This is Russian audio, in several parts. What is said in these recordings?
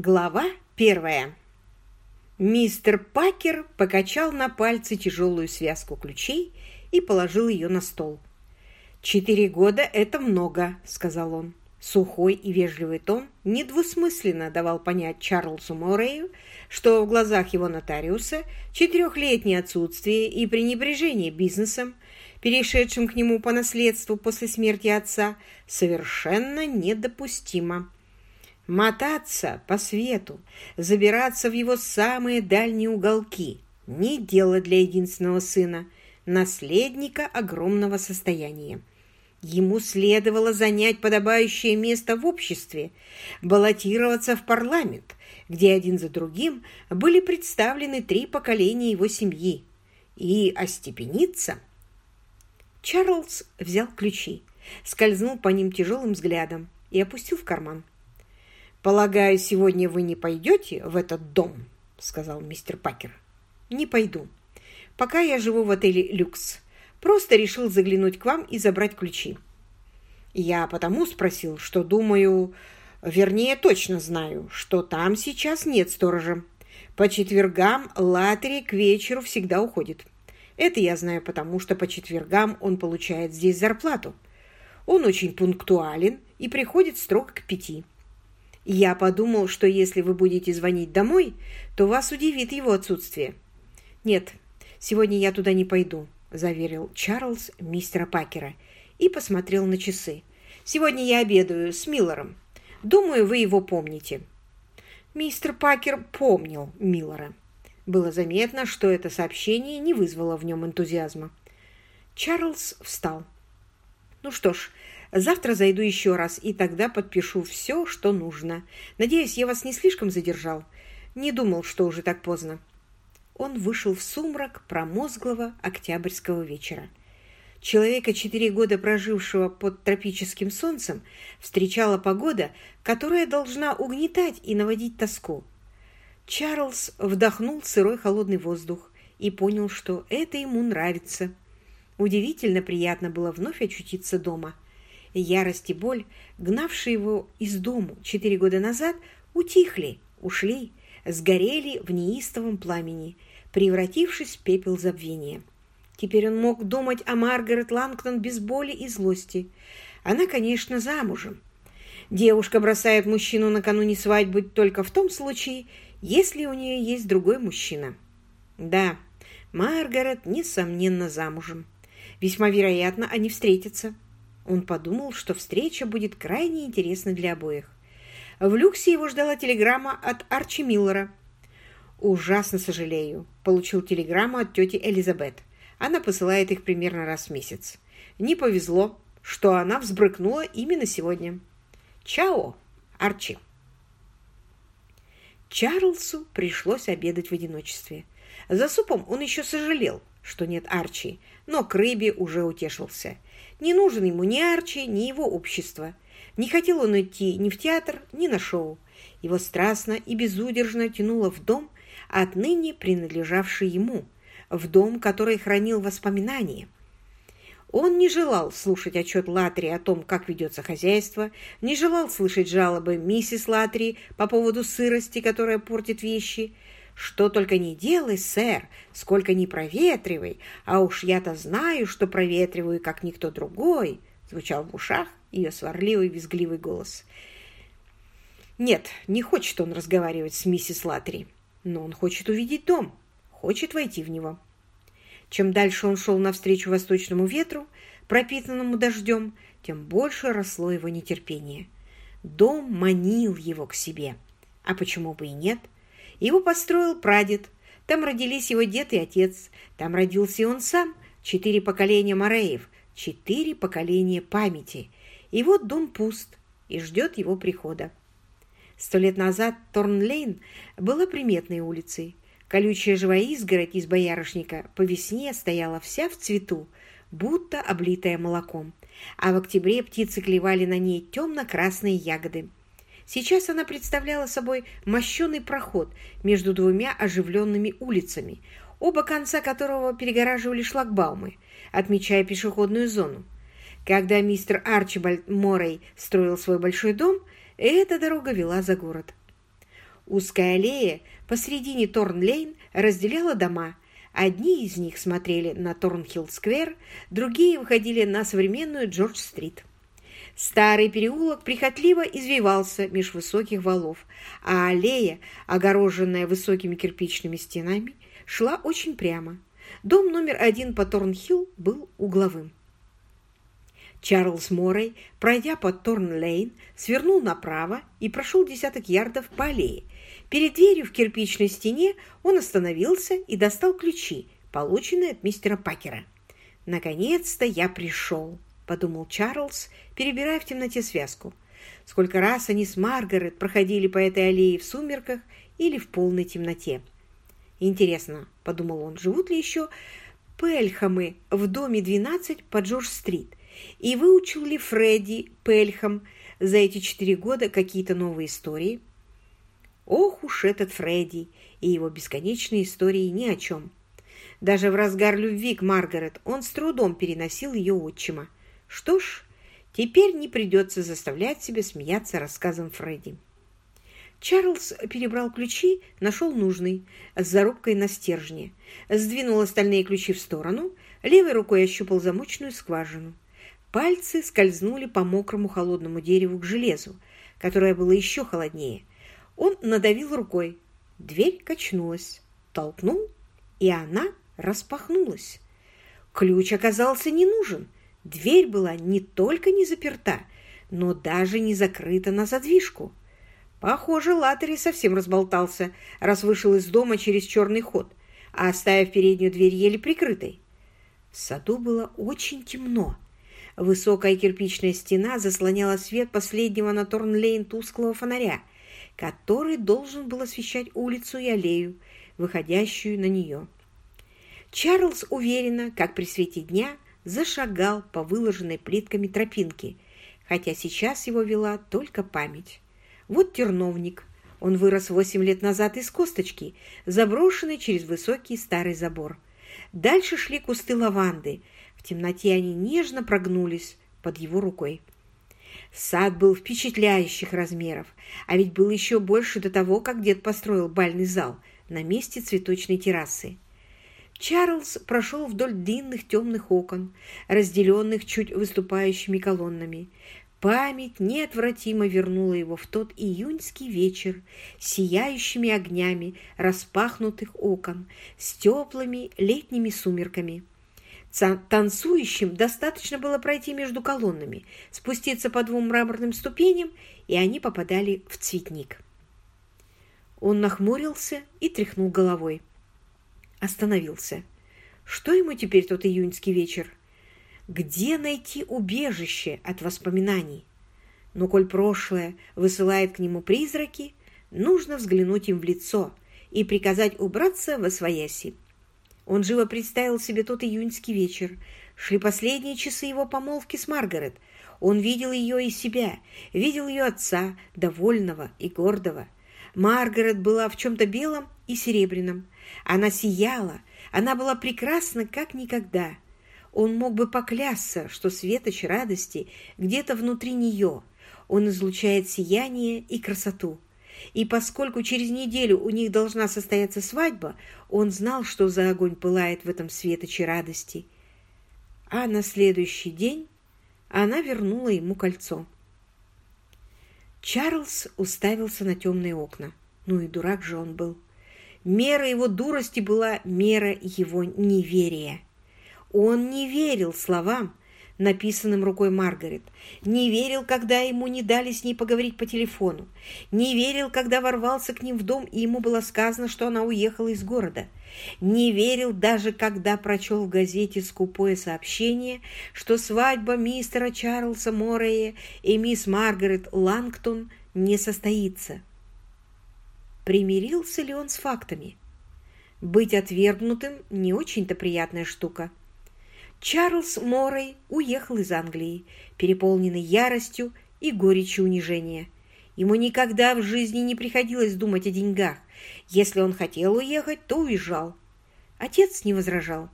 Глава первая. Мистер Пакер покачал на пальце тяжелую связку ключей и положил ее на стол. «Четыре года – это много», – сказал он. Сухой и вежливый тон недвусмысленно давал понять Чарльзу Морею, что в глазах его нотариуса четырехлетнее отсутствие и пренебрежение бизнесом, перешедшим к нему по наследству после смерти отца, совершенно недопустимо. Мотаться по свету, забираться в его самые дальние уголки – не дело для единственного сына, наследника огромного состояния. Ему следовало занять подобающее место в обществе, баллотироваться в парламент, где один за другим были представлены три поколения его семьи, и остепениться. Чарльз взял ключи, скользнул по ним тяжелым взглядом и опустил в карман. «Полагаю, сегодня вы не пойдете в этот дом?» — сказал мистер Пакер. «Не пойду. Пока я живу в отеле «Люкс». Просто решил заглянуть к вам и забрать ключи». Я потому спросил, что думаю, вернее, точно знаю, что там сейчас нет сторожа. По четвергам Латери к вечеру всегда уходит. Это я знаю потому, что по четвергам он получает здесь зарплату. Он очень пунктуален и приходит строго к пяти. Я подумал, что если вы будете звонить домой, то вас удивит его отсутствие. Нет, сегодня я туда не пойду, заверил Чарльз мистера Пакера и посмотрел на часы. Сегодня я обедаю с Миллером. Думаю, вы его помните. Мистер Пакер помнил Миллера. Было заметно, что это сообщение не вызвало в нем энтузиазма. Чарльз встал. Ну что ж, Завтра зайду еще раз, и тогда подпишу все, что нужно. Надеюсь, я вас не слишком задержал. Не думал, что уже так поздно. Он вышел в сумрак промозглого октябрьского вечера. Человека, четыре года прожившего под тропическим солнцем, встречала погода, которая должна угнетать и наводить тоску. Чарльз вдохнул сырой холодный воздух и понял, что это ему нравится. Удивительно приятно было вновь очутиться дома – Ярость и боль, гнавшие его из дому четыре года назад, утихли, ушли, сгорели в неистовом пламени, превратившись в пепел забвения. Теперь он мог думать о Маргарет Лангтон без боли и злости. Она, конечно, замужем. Девушка бросает мужчину накануне свадьбы только в том случае, если у нее есть другой мужчина. Да, Маргарет, несомненно, замужем. Весьма вероятно, они встретятся. Он подумал, что встреча будет крайне интересна для обоих. В люксе его ждала телеграмма от Арчи Миллера. «Ужасно сожалею», – получил телеграмму от тети Элизабет. Она посылает их примерно раз в месяц. Не повезло, что она взбрыкнула именно сегодня. «Чао, Арчи!» Чарльзу пришлось обедать в одиночестве. За супом он еще сожалел, что нет Арчи, но к рыбе уже утешился – не нужен ему ни Арчи, ни его общество. Не хотел он идти ни в театр, ни на шоу. Его страстно и безудержно тянуло в дом, отныне принадлежавший ему, в дом, который хранил воспоминания. Он не желал слушать отчет Латри о том, как ведется хозяйство, не желал слышать жалобы миссис Латри по поводу сырости, которая портит вещи, что только не делай, сэр, сколько не проветривай, а уж я-то знаю, что проветриваю, как никто другой, звучал в ушах ее сварливый визгливый голос. Нет, не хочет он разговаривать с миссис Латри, но он хочет увидеть дом, хочет войти в него. Чем дальше он шел навстречу восточному ветру, пропитанному дождем, тем больше росло его нетерпение. Дом манил его к себе. А почему бы и нет – его построил прадед. Там родились его дед и отец. Там родился и он сам. Четыре поколения Мореев, четыре поколения памяти. И вот дом пуст и ждет его прихода. Сто лет назад Торнлейн была приметной улицей. Колючая живая изгородь из боярышника по весне стояла вся в цвету, будто облитая молоком, а в октябре птицы клевали на ней темно-красные ягоды. Сейчас она представляла собой мощеный проход между двумя оживленными улицами, оба конца которого перегораживали шлагбаумы, отмечая пешеходную зону. Когда мистер Арчибальд Моррей строил свой большой дом, эта дорога вела за город. Узкая аллея посредине Торн-Лейн разделяла дома. Одни из них смотрели на Торнхилл-сквер, другие выходили на современную Джордж-стрит. Старый переулок прихотливо извивался меж высоких валов, а аллея, огороженная высокими кирпичными стенами, шла очень прямо. Дом номер один по Торнхилл был угловым. Чарльз Моррей, пройдя по Торн-Лейн, свернул направо и прошел десяток ярдов по аллее. Перед дверью в кирпичной стене он остановился и достал ключи, полученные от мистера Пакера. «Наконец-то я пришел», — подумал Чарльз, перебирая в темноте связку. Сколько раз они с Маргарет проходили по этой аллее в сумерках или в полной темноте. «Интересно», — подумал он, — «живут ли еще Пельхамы в доме 12 по Джордж-стрит?» И выучил ли Фредди Пельхам за эти четыре года какие-то новые истории? Ох уж этот Фредди и его бесконечные истории ни о чем. Даже в разгар любви к Маргарет он с трудом переносил ее отчима. Что ж, теперь не придется заставлять себя смеяться рассказом Фредди. Чарльз перебрал ключи, нашел нужный, с зарубкой на стержне, сдвинул остальные ключи в сторону, левой рукой ощупал замочную скважину. Пальцы скользнули по мокрому холодному дереву к железу, которое было еще холоднее. Он надавил рукой. Дверь качнулась, толкнул, и она распахнулась. Ключ оказался не нужен. Дверь была не только не заперта, но даже не закрыта на задвижку. Похоже, Латтери совсем разболтался, раз вышел из дома через черный ход, а оставив переднюю дверь еле прикрытой. В саду было очень темно, Высокая кирпичная стена заслоняла свет последнего на Торнлейн тусклого фонаря, который должен был освещать улицу и аллею, выходящую на нее. Чарльз уверенно, как при свете дня, зашагал по выложенной плитками тропинке, хотя сейчас его вела только память. Вот терновник. Он вырос восемь лет назад из косточки, заброшенный через высокий старый забор. Дальше шли кусты лаванды – в темноте они нежно прогнулись под его рукой. Сад был впечатляющих размеров, а ведь был еще больше до того, как дед построил бальный зал на месте цветочной террасы. Чарльз прошел вдоль длинных темных окон, разделенных чуть выступающими колоннами. Память неотвратимо вернула его в тот июньский вечер сияющими огнями распахнутых окон, с теплыми летними сумерками. Танцующим достаточно было пройти между колоннами, спуститься по двум мраморным ступеням, и они попадали в цветник. Он нахмурился и тряхнул головой. Остановился. Что ему теперь тот июньский вечер? Где найти убежище от воспоминаний? Но коль прошлое высылает к нему призраки, нужно взглянуть им в лицо и приказать убраться во свояси. Он живо представил себе тот июньский вечер. Шли последние часы его помолвки с Маргарет. Он видел ее и себя, видел ее отца, довольного и гордого. Маргарет была в чем-то белом и серебряном. Она сияла, она была прекрасна, как никогда. Он мог бы поклясться, что светоч радости где-то внутри нее. Он излучает сияние и красоту. И поскольку через неделю у них должна состояться свадьба, он знал, что за огонь пылает в этом светоче радости. А на следующий день она вернула ему кольцо. Чарльз уставился на темные окна. Ну и дурак же он был. Мера его дурости была мера его неверия. Он не верил словам, написанным рукой Маргарет. Не верил, когда ему не дали с ней поговорить по телефону. Не верил, когда ворвался к ним в дом, и ему было сказано, что она уехала из города. Не верил даже, когда прочел в газете скупое сообщение, что свадьба мистера Чарльза Моррея и мисс Маргарет Лангтон не состоится. Примирился ли он с фактами? Быть отвергнутым – не очень-то приятная штука. Чарльз Моррей уехал из Англии, переполненный яростью и горечью унижения. Ему никогда в жизни не приходилось думать о деньгах. Если он хотел уехать, то уезжал. Отец не возражал.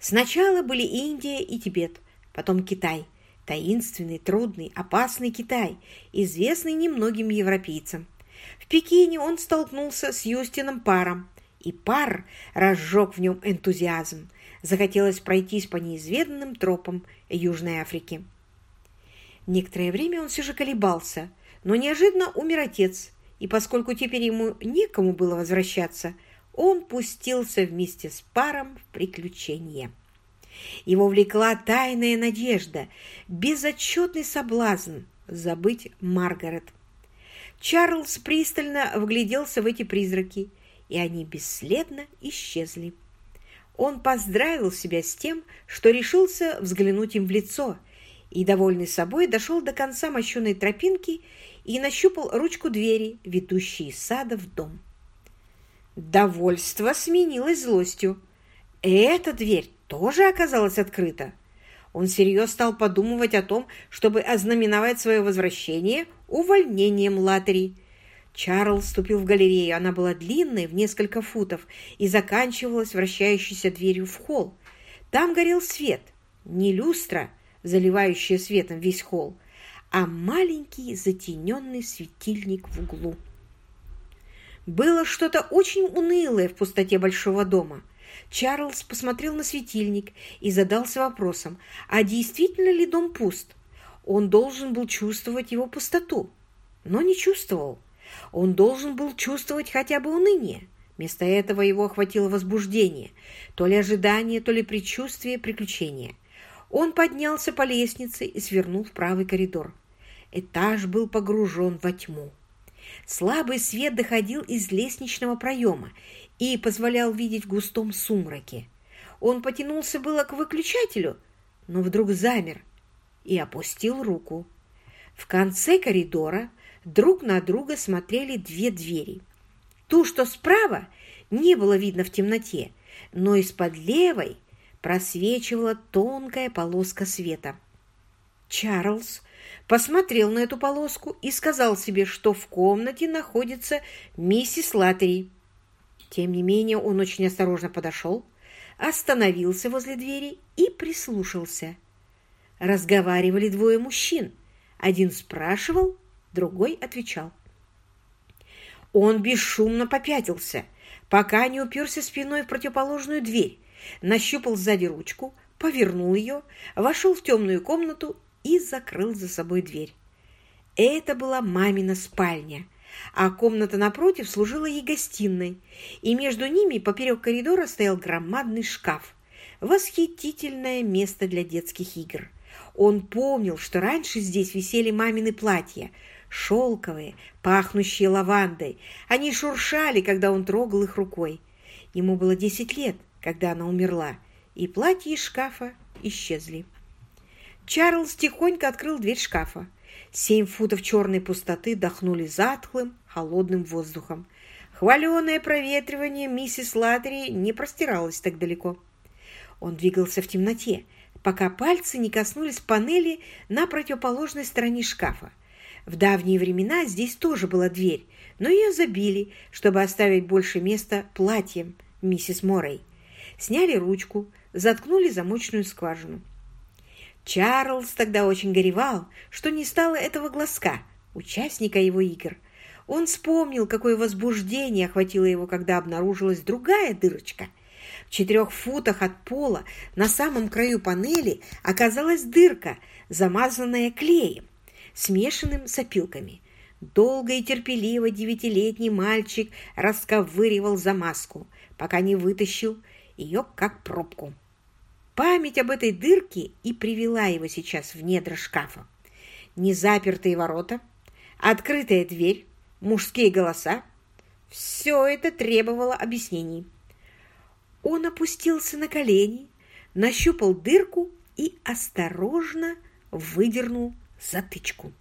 Сначала были Индия и Тибет, потом Китай. Таинственный, трудный, опасный Китай, известный немногим европейцам. В Пекине он столкнулся с Юстином Паром, и пар разжег в нем энтузиазм. Захотелось пройтись по неизведанным тропам Южной Африки. Некоторое время он все же колебался, но неожиданно умер отец, и поскольку теперь ему некому было возвращаться, он пустился вместе с паром в приключения. Его влекла тайная надежда, безотчетный соблазн забыть Маргарет. Чарльз пристально вгляделся в эти призраки, и они бесследно исчезли. Он поздравил себя с тем, что решился взглянуть им в лицо, и, довольный собой, дошел до конца мощеной тропинки и нащупал ручку двери, ведущей из сада в дом. Довольство сменилось злостью. Эта дверь тоже оказалась открыта. Он всерьез стал подумывать о том, чтобы ознаменовать свое возвращение увольнением Латери. Чарльз вступил в галерею. Она была длинной, в несколько футов, и заканчивалась вращающейся дверью в холл. Там горел свет, не люстра, заливающая светом весь холл, а маленький затененный светильник в углу. Было что-то очень унылое в пустоте большого дома – Чарльз посмотрел на светильник и задался вопросом, а действительно ли дом пуст? Он должен был чувствовать его пустоту, но не чувствовал. Он должен был чувствовать хотя бы уныние. Вместо этого его охватило возбуждение, то ли ожидание, то ли предчувствие приключения. Он поднялся по лестнице и свернул в правый коридор. Этаж был погружен во тьму. Слабый свет доходил из лестничного проема и позволял видеть в густом сумраке. Он потянулся было к выключателю, но вдруг замер и опустил руку. В конце коридора друг на друга смотрели две двери. Ту, что справа, не было видно в темноте, но из-под левой просвечивала тонкая полоска света. Чарльз посмотрел на эту полоску и сказал себе, что в комнате находится миссис Латтери. Тем не менее он очень осторожно подошел, остановился возле двери и прислушался. Разговаривали двое мужчин. Один спрашивал, другой отвечал. Он бесшумно попятился, пока не уперся спиной в противоположную дверь, нащупал сзади ручку, повернул ее, вошел в темную комнату и закрыл за собой дверь. Это была мамина спальня, а комната напротив служила ей гостиной, и между ними поперек коридора стоял громадный шкаф. Восхитительное место для детских игр. Он помнил, что раньше здесь висели мамины платья, шелковые, пахнущие лавандой. Они шуршали, когда он трогал их рукой. Ему было десять лет, когда она умерла, и платья из шкафа исчезли. Чарльз тихонько открыл дверь шкафа. Семь футов черной пустоты дохнули затхлым, холодным воздухом. Хваленое проветривание миссис Латери не простиралось так далеко. Он двигался в темноте, пока пальцы не коснулись панели на противоположной стороне шкафа. В давние времена здесь тоже была дверь, но ее забили, чтобы оставить больше места платьем миссис Моррей. Сняли ручку, заткнули замочную скважину. Чарльз тогда очень горевал, что не стало этого глазка, участника его игр. Он вспомнил, какое возбуждение охватило его, когда обнаружилась другая дырочка. В четырех футах от пола на самом краю панели оказалась дырка, замазанная клеем, смешанным с опилками. Долго и терпеливо девятилетний мальчик расковыривал замазку, пока не вытащил ее как пробку. Память об этой дырке и привела его сейчас в недра шкафа. Незапертые ворота, открытая дверь, мужские голоса — все это требовало объяснений. Он опустился на колени, нащупал дырку и осторожно выдернул затычку.